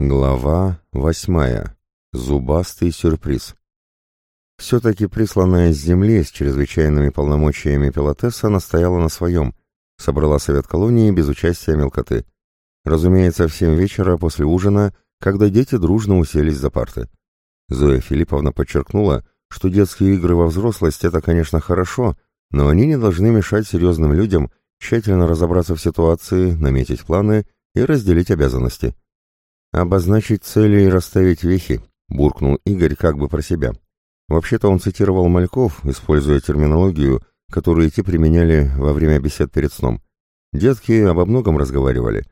Глава восьмая. Зубастый сюрприз. Все-таки присланная с земли с чрезвычайными полномочиями Пилотесса настояла на своем, собрала совет колонии без участия мелкоты. Разумеется, в семь вечера после ужина, когда дети дружно уселись за парты. Зоя Филипповна подчеркнула, что детские игры во взрослость – это, конечно, хорошо, но они не должны мешать серьезным людям тщательно разобраться в ситуации, наметить планы и разделить обязанности. «Обозначить цели и расставить вехи», — буркнул Игорь как бы про себя. Вообще-то он цитировал Мальков, используя терминологию, которую те применяли во время бесед перед сном. Детки обо многом разговаривали.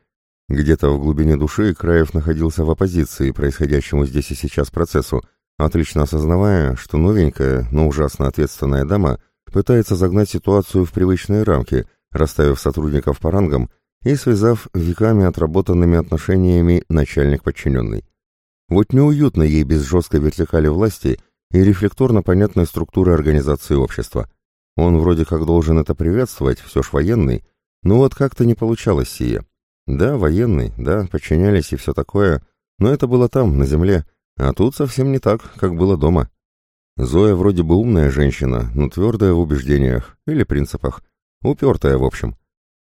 Где-то в глубине души Краев находился в оппозиции происходящему здесь и сейчас процессу, отлично осознавая, что новенькая, но ужасно ответственная дама пытается загнать ситуацию в привычные рамки, расставив сотрудников по рангам и связав веками отработанными отношениями начальник-подчиненный. Вот неуютно ей без жесткой вертикали власти и рефлекторно понятной структуры организации общества. Он вроде как должен это приветствовать, все ж военный, но вот как-то не получалось сие. Да, военный, да, подчинялись и все такое, но это было там, на земле, а тут совсем не так, как было дома. Зоя вроде бы умная женщина, но твердая в убеждениях или принципах, упертая в общем.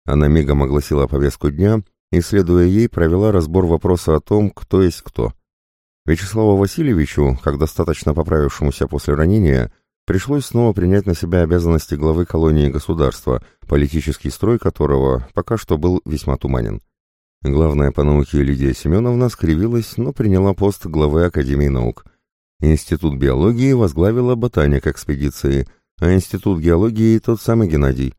Она мигом огласила повестку дня и, следуя ей, провела разбор вопроса о том, кто есть кто. Вячеславу Васильевичу, как достаточно поправившемуся после ранения, пришлось снова принять на себя обязанности главы колонии государства, политический строй которого пока что был весьма туманен. Главная по науке Лидия Семеновна скривилась, но приняла пост главы Академии наук. Институт биологии возглавила ботаник экспедиции, а Институт геологии тот самый Геннадий.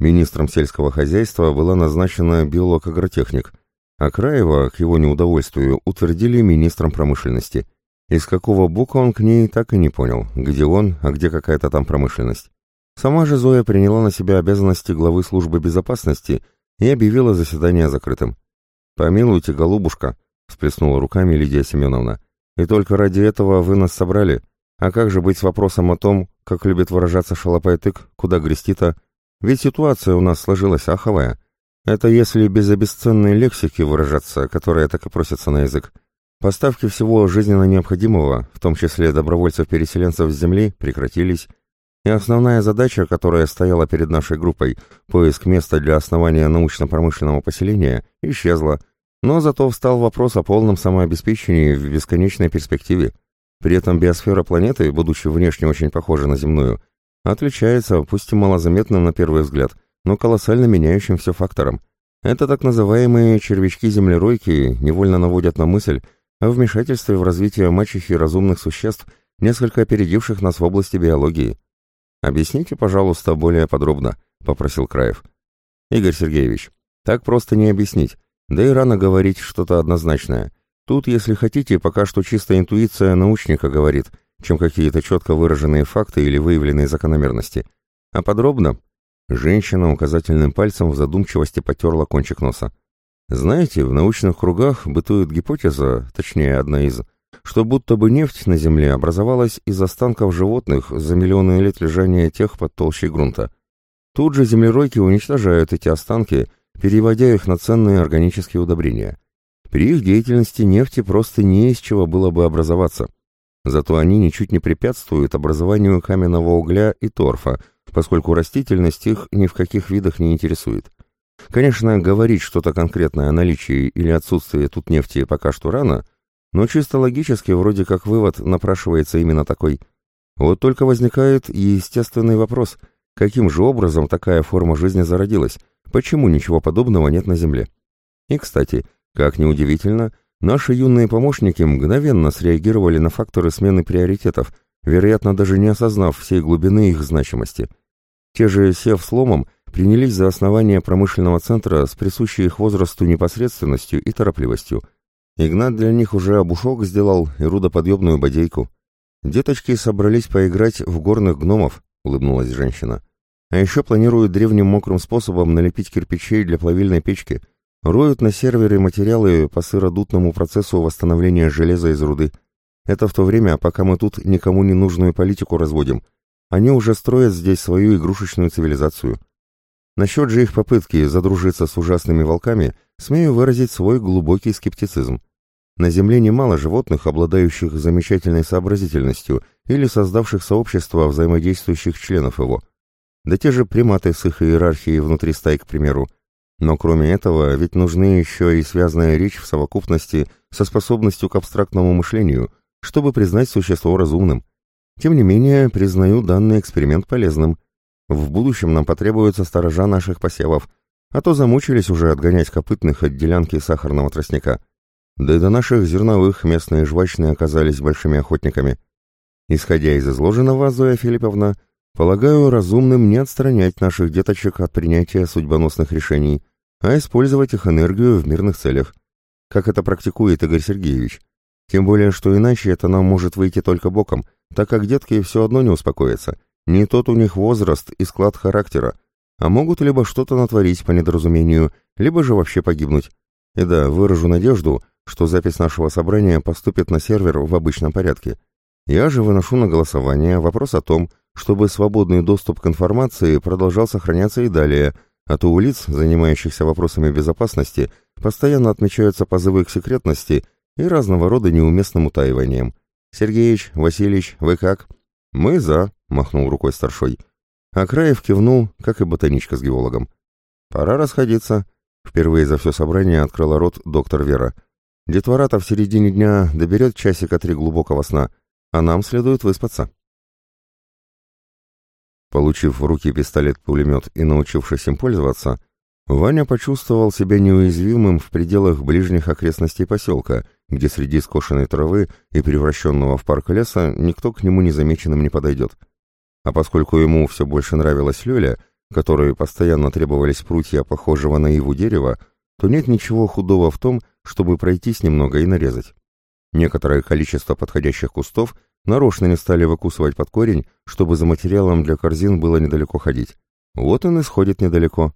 Министром сельского хозяйства была назначена биолог-агротехник, а Краева, к его неудовольствию, утвердили министром промышленности. Из какого бока он к ней так и не понял, где он, а где какая-то там промышленность. Сама же Зоя приняла на себя обязанности главы службы безопасности и объявила заседание закрытым. «Помилуйте, голубушка», — всплеснула руками Лидия Семеновна, — «и только ради этого вы нас собрали. А как же быть с вопросом о том, как любит выражаться шалопай-тык, куда грести-то, ведь ситуация у нас сложилась аховая. Это если без обесценной лексики выражаться, которая так и просится на язык. Поставки всего жизненно необходимого, в том числе добровольцев-переселенцев с земли, прекратились, и основная задача, которая стояла перед нашей группой, поиск места для основания научно-промышленного поселения, исчезла, но зато встал вопрос о полном самообеспечении в бесконечной перспективе. При этом биосфера планеты, будучи внешне очень похожа на земную, Отличается, пусть и малозаметным на первый взгляд, но колоссально меняющим все фактором. Это так называемые червячки-землеройки невольно наводят на мысль о вмешательстве в развитие мачехи разумных существ, несколько опередивших нас в области биологии. «Объясните, пожалуйста, более подробно», — попросил Краев. «Игорь Сергеевич, так просто не объяснить, да и рано говорить что-то однозначное. Тут, если хотите, пока что чисто интуиция научника говорит, чем какие-то четко выраженные факты или выявленные закономерности. А подробно женщина указательным пальцем в задумчивости потерла кончик носа. Знаете, в научных кругах бытует гипотеза, точнее одна из, что будто бы нефть на Земле образовалась из останков животных за миллионы лет лежания тех под толщей грунта. Тут же землеройки уничтожают эти останки, переводя их на ценные органические удобрения. При их деятельности нефти просто не из чего было бы образоваться – Зато они ничуть не препятствуют образованию каменного угля и торфа, поскольку растительность их ни в каких видах не интересует. Конечно, говорить что-то конкретное о наличии или отсутствии тут нефти пока что рано, но чисто логически вроде как вывод напрашивается именно такой. Вот только возникает естественный вопрос, каким же образом такая форма жизни зародилась, почему ничего подобного нет на Земле. И, кстати, как ни удивительно, Наши юные помощники мгновенно среагировали на факторы смены приоритетов, вероятно, даже не осознав всей глубины их значимости. Те же, сев сломом, принялись за основание промышленного центра с присущей их возрасту непосредственностью и торопливостью. Игнат для них уже обушок сделал и рудоподъемную бодейку. «Деточки собрались поиграть в горных гномов», — улыбнулась женщина. «А еще планируют древним мокрым способом налепить кирпичей для плавильной печки, Роют на сервере материалы по сыродутному процессу восстановления железа из руды. Это в то время, пока мы тут никому не нужную политику разводим. Они уже строят здесь свою игрушечную цивилизацию. Насчет же их попытки задружиться с ужасными волками, смею выразить свой глубокий скептицизм. На Земле немало животных, обладающих замечательной сообразительностью или создавших сообщество взаимодействующих членов его. Да те же приматы с их иерархией внутри стай, к примеру. Но кроме этого, ведь нужны еще и связанная речь в совокупности со способностью к абстрактному мышлению, чтобы признать существо разумным. Тем не менее, признаю данный эксперимент полезным. В будущем нам потребуются сторожа наших посевов, а то замучились уже отгонять копытных от делянки сахарного тростника. Да и до наших зерновых местные жвачные оказались большими охотниками. Исходя из изложенного, Зоя Филипповна, полагаю разумным не отстранять наших деточек от принятия судьбоносных решений, а использовать их энергию в мирных целях, как это практикует Игорь Сергеевич. Тем более, что иначе это нам может выйти только боком, так как детки все одно не успокоятся. Не тот у них возраст и склад характера, а могут либо что-то натворить по недоразумению, либо же вообще погибнуть. И да, выражу надежду, что запись нашего собрания поступит на сервер в обычном порядке. Я же выношу на голосование вопрос о том, чтобы свободный доступ к информации продолжал сохраняться и далее, а то у лиц, занимающихся вопросами безопасности, постоянно отмечаются позывы к секретности и разного рода неуместным утаиванием. «Сергеич, Васильевич, вы как?» «Мы за», — махнул рукой старшой. А Краев кивнул, как и ботаничка с геологом. «Пора расходиться», — впервые за все собрание открыла рот доктор Вера. «Детвора-то в середине дня доберет часика три глубокого сна, а нам следует выспаться». Получив в руки пистолет-пулемет и научившись им пользоваться, Ваня почувствовал себя неуязвимым в пределах ближних окрестностей поселка, где среди скошенной травы и превращенного в парк леса никто к нему незамеченным не подойдет. А поскольку ему все больше нравилась Лёля, которой постоянно требовались прутья похожего на иву дерева, то нет ничего худого в том, чтобы пройтись немного и нарезать. Некоторое количество подходящих кустов нарочно не стали выкусывать под корень, чтобы за материалом для корзин было недалеко ходить. Вот он и сходит недалеко.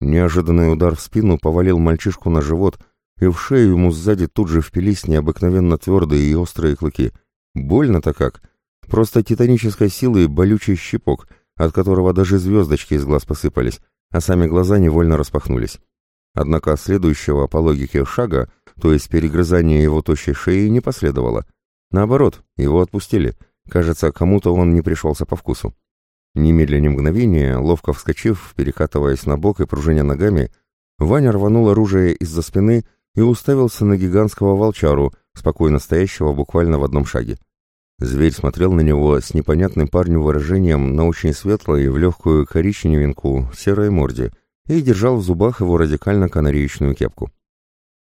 Неожиданный удар в спину повалил мальчишку на живот, и в шею ему сзади тут же впились необыкновенно твердые и острые клыки. Больно-то как. Просто титанической силы болючий щипок, от которого даже звездочки из глаз посыпались, а сами глаза невольно распахнулись. Однако следующего по логике шага, то есть перегрызания его тощей шеи, не последовало. Наоборот, его отпустили. Кажется, кому-то он не пришелся по вкусу. Немедленно мгновение, ловко вскочив, перекатываясь на бок и пружиня ногами, Ваня рванул оружие из-за спины и уставился на гигантского волчару, спокойно стоящего буквально в одном шаге. Зверь смотрел на него с непонятным парню выражением на очень светлой, в легкую коричневинку, серой морде, и держал в зубах его радикально-канареечную кепку.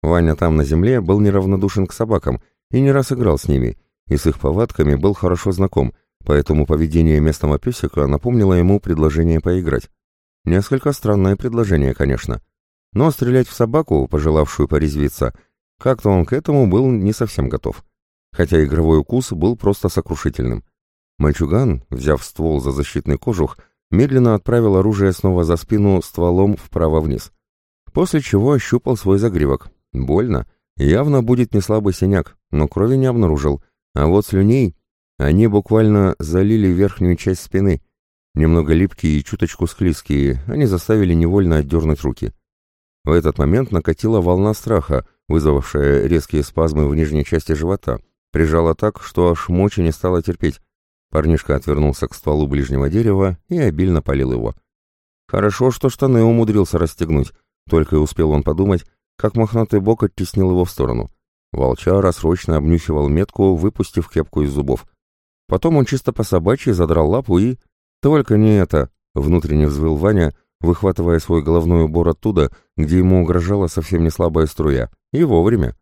Ваня там на земле был неравнодушен к собакам и не раз играл с ними, и с их повадками был хорошо знаком, поэтому поведение местного песика напомнило ему предложение поиграть. Несколько странное предложение, конечно. Но стрелять в собаку, пожелавшую порезвиться, как-то он к этому был не совсем готов хотя игровой укус был просто сокрушительным. Мальчуган, взяв ствол за защитный кожух, медленно отправил оружие снова за спину стволом вправо-вниз. После чего ощупал свой загривок. Больно. Явно будет не слабый синяк, но крови не обнаружил. А вот слюней... Они буквально залили верхнюю часть спины. Немного липкие и чуточку склизкие, они заставили невольно отдернуть руки. В этот момент накатила волна страха, вызвавшая резкие спазмы в нижней части живота — Прижало так, что аж мочи не стало терпеть. Парнишка отвернулся к стволу ближнего дерева и обильно полил его. Хорошо, что штаны умудрился расстегнуть. Только и успел он подумать, как мохнатый бок оттеснил его в сторону. Волчара срочно обнюхивал метку, выпустив кепку из зубов. Потом он чисто по собачьи задрал лапу и... «Только не это!» — внутренне взвыл Ваня, выхватывая свой головной убор оттуда, где ему угрожала совсем не слабая струя. И вовремя.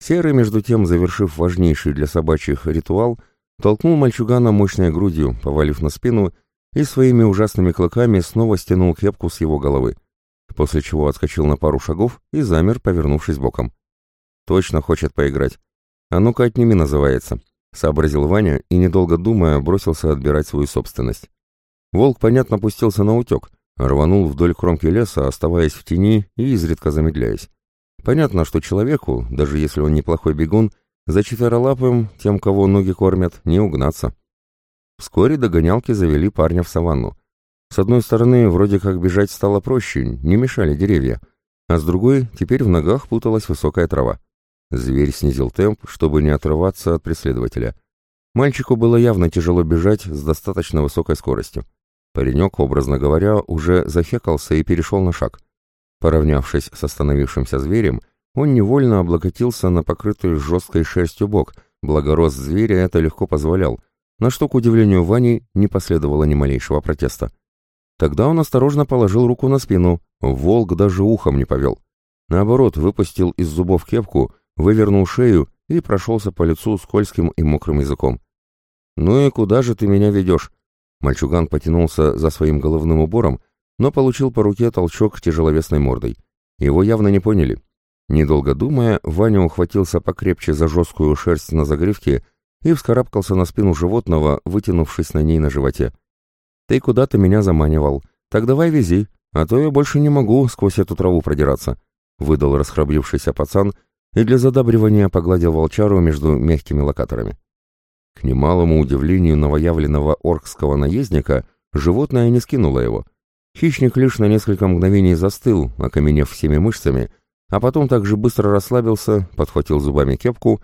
Серый, между тем, завершив важнейший для собачьих ритуал, толкнул мальчугана мощной грудью, повалив на спину, и своими ужасными клыками снова стянул кепку с его головы, после чего отскочил на пару шагов и замер, повернувшись боком. «Точно хочет поиграть. А ну-ка отними, называется», — сообразил Ваня и, недолго думая, бросился отбирать свою собственность. Волк, понятно, пустился на утек, рванул вдоль кромки леса, оставаясь в тени и изредка замедляясь. Понятно, что человеку, даже если он неплохой бегун, за четверолапым, тем, кого ноги кормят, не угнаться. Вскоре догонялки завели парня в саванну. С одной стороны, вроде как бежать стало проще, не мешали деревья, а с другой, теперь в ногах путалась высокая трава. Зверь снизил темп, чтобы не отрываться от преследователя. Мальчику было явно тяжело бежать с достаточно высокой скоростью. Паренек, образно говоря, уже захекался и перешел на шаг. Поравнявшись с остановившимся зверем, он невольно облокотился на покрытый жесткой шерстью бок, благо рост зверя это легко позволял, на что, к удивлению Вани, не последовало ни малейшего протеста. Тогда он осторожно положил руку на спину, волк даже ухом не повел. Наоборот, выпустил из зубов кепку, вывернул шею и прошелся по лицу скользким и мокрым языком. «Ну и куда же ты меня ведешь?» Мальчуган потянулся за своим головным убором, но получил по руке толчок тяжеловесной мордой. Его явно не поняли. Недолго думая, Ваня ухватился покрепче за жесткую шерсть на загривке и вскарабкался на спину животного, вытянувшись на ней на животе. «Ты куда-то меня заманивал. Так давай вези, а то я больше не могу сквозь эту траву продираться», — выдал расхрабрившийся пацан и для задабривания погладил волчару между мягкими локаторами. К немалому удивлению новоявленного оркского наездника, животное не скинуло его. Хищник лишь на несколько мгновений застыл, окаменев всеми мышцами, а потом также быстро расслабился, подхватил зубами кепку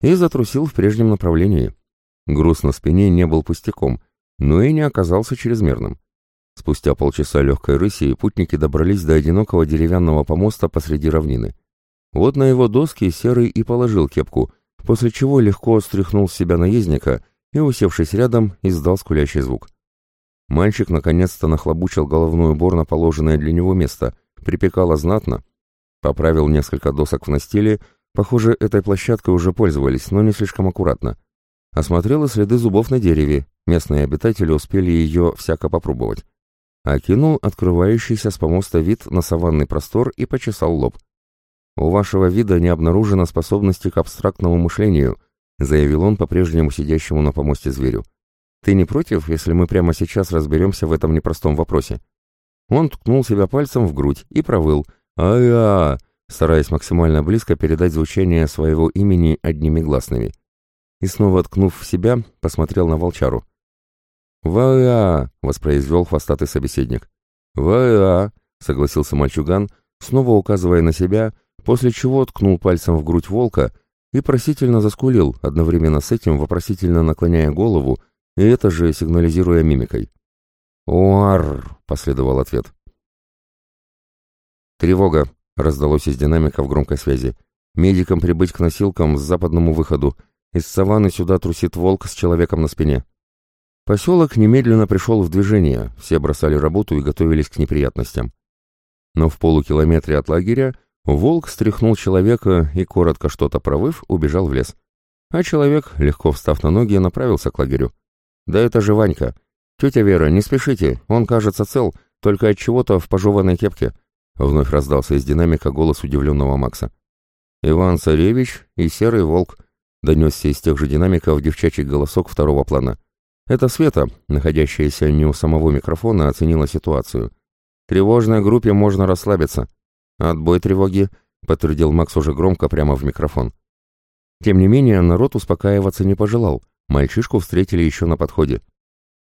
и затрусил в прежнем направлении. Груз на спине не был пустяком, но и не оказался чрезмерным. Спустя полчаса легкой рыси путники добрались до одинокого деревянного помоста посреди равнины. Вот на его доски Серый и положил кепку, после чего легко стряхнул с себя наездника и, усевшись рядом, издал скулящий звук. Мальчик наконец-то нахлобучил головной убор на положенное для него место, припекало знатно, поправил несколько досок в настиле, похоже, этой площадкой уже пользовались, но не слишком аккуратно. Осмотрел и следы зубов на дереве, местные обитатели успели ее всяко попробовать. Окинул открывающийся с помоста вид на саванный простор и почесал лоб. «У вашего вида не обнаружено способности к абстрактному мышлению», заявил он по-прежнему сидящему на помосте зверю. «Ты не против, если мы прямо сейчас разберемся в этом непростом вопросе?» Он ткнул себя пальцем в грудь и провыл. «Ай-а!» стараясь максимально близко передать звучание своего имени одними гласными. И снова ткнув в себя, посмотрел на волчару. «Ва-а!» — воспроизвел хвостатый собеседник. «Ва-а!» — согласился мальчуган, снова указывая на себя после чего ткнул пальцем в грудь волка и просительно заскулил, одновременно с этим вопросительно наклоняя голову и это же сигнализируя мимикой. «Уар!» — последовал ответ. «Тревога!» — раздалось из динамика в громкой связи. «Медикам прибыть к носилкам с западному выходу. Из саванны сюда трусит волк с человеком на спине». Поселок немедленно пришел в движение, все бросали работу и готовились к неприятностям. Но в полукилометре от лагеря Волк стряхнул человека и, коротко что-то провыв, убежал в лес. А человек, легко встав на ноги, направился к лагерю. «Да это же Ванька. Тетя Вера, не спешите, он, кажется, цел, только от чего-то в пожеванной кепке». Вновь раздался из динамика голос удивленного Макса. «Иван Царевич и Серый Волк», — донесся из тех же динамиков девчачий голосок второго плана. Это Света, находящаяся не у самого микрофона, оценила ситуацию. «Тревожной группе можно расслабиться. «Отбой тревоги», — подтвердил Макс уже громко прямо в микрофон. Тем не менее, народ успокаиваться не пожелал. Мальчишку встретили еще на подходе.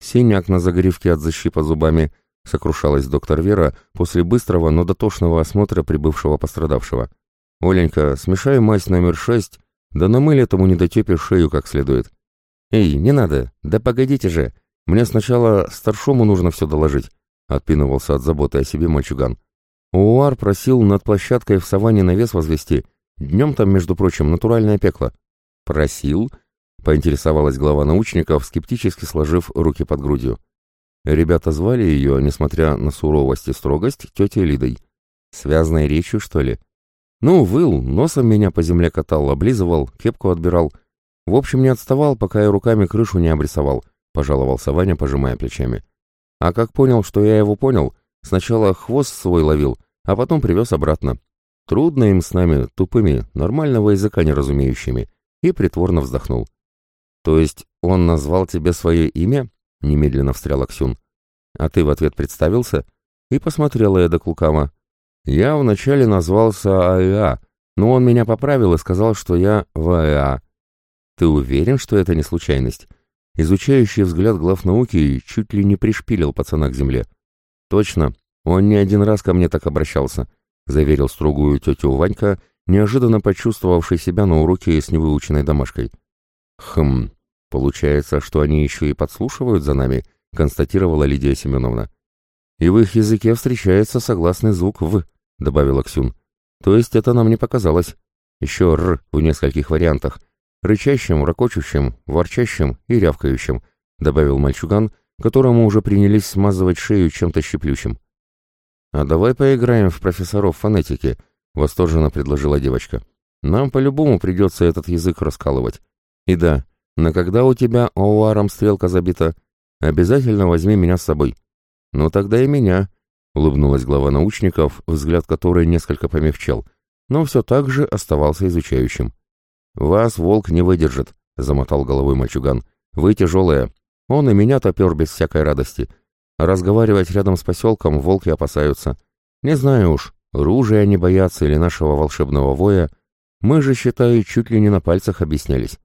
«Синяк на загривке от защипа зубами», — сокрушалась доктор Вера после быстрого, но дотошного осмотра прибывшего пострадавшего. «Оленька, смешай мазь номер шесть, да намыль этому недотепе шею как следует». «Эй, не надо, да погодите же, мне сначала старшому нужно все доложить», — отпинывался от заботы о себе мальчуган. Уар просил над площадкой в саванне навес возвести. Днем там, между прочим, натуральное пекло. Просил? Поинтересовалась глава научников, скептически сложив руки под грудью. Ребята звали ее, несмотря на суровость и строгость, тетей Лидой. Связной речью, что ли? Ну, выл, носом меня по земле катал, облизывал, кепку отбирал. В общем, не отставал, пока я руками крышу не обрисовал, пожаловался Ваня, пожимая плечами. А как понял, что я его понял, сначала хвост свой ловил, а потом привез обратно. Трудно им с нами, тупыми, нормального языка не разумеющими, и притворно вздохнул. «То есть он назвал тебе свое имя?» — немедленно встрял Аксюн. «А ты в ответ представился?» И посмотрела я до лукаво. «Я вначале назвался АЭА, но он меня поправил и сказал, что я ВАЭА. Ты уверен, что это не случайность?» Изучающий взгляд глав науки чуть ли не пришпилил пацана к земле. «Точно, он не один раз ко мне так обращался, заверил строгую тетю Ванька неожиданно почувствовавший себя на уроке с невыученной домашкой. «Хм, получается, что они еще и подслушивают за нами», — констатировала Лидия Семеновна. «И в их языке встречается согласный звук «в», — добавила Ксюн. «То есть это нам не показалось. Еще «р» в нескольких вариантах. Рычащим, ракочущим, ворчащим и рявкающим», — добавил мальчуган, которому уже принялись смазывать шею чем-то щеплющим. «А давай поиграем в профессоров фонетики», — восторженно предложила девочка. «Нам по-любому придется этот язык раскалывать. И да, но когда у тебя оуаром стрелка забита, обязательно возьми меня с собой». «Ну тогда и меня», — улыбнулась глава научников, взгляд которой несколько помягчел, но все так же оставался изучающим. «Вас волк не выдержит», — замотал головой мальчуган. «Вы тяжелые. Он и меня топер без всякой радости. Разговаривать рядом с поселком волки опасаются. Не знаю уж, ружья они боятся или нашего волшебного воя. Мы же, считаю, чуть ли не на пальцах объяснялись.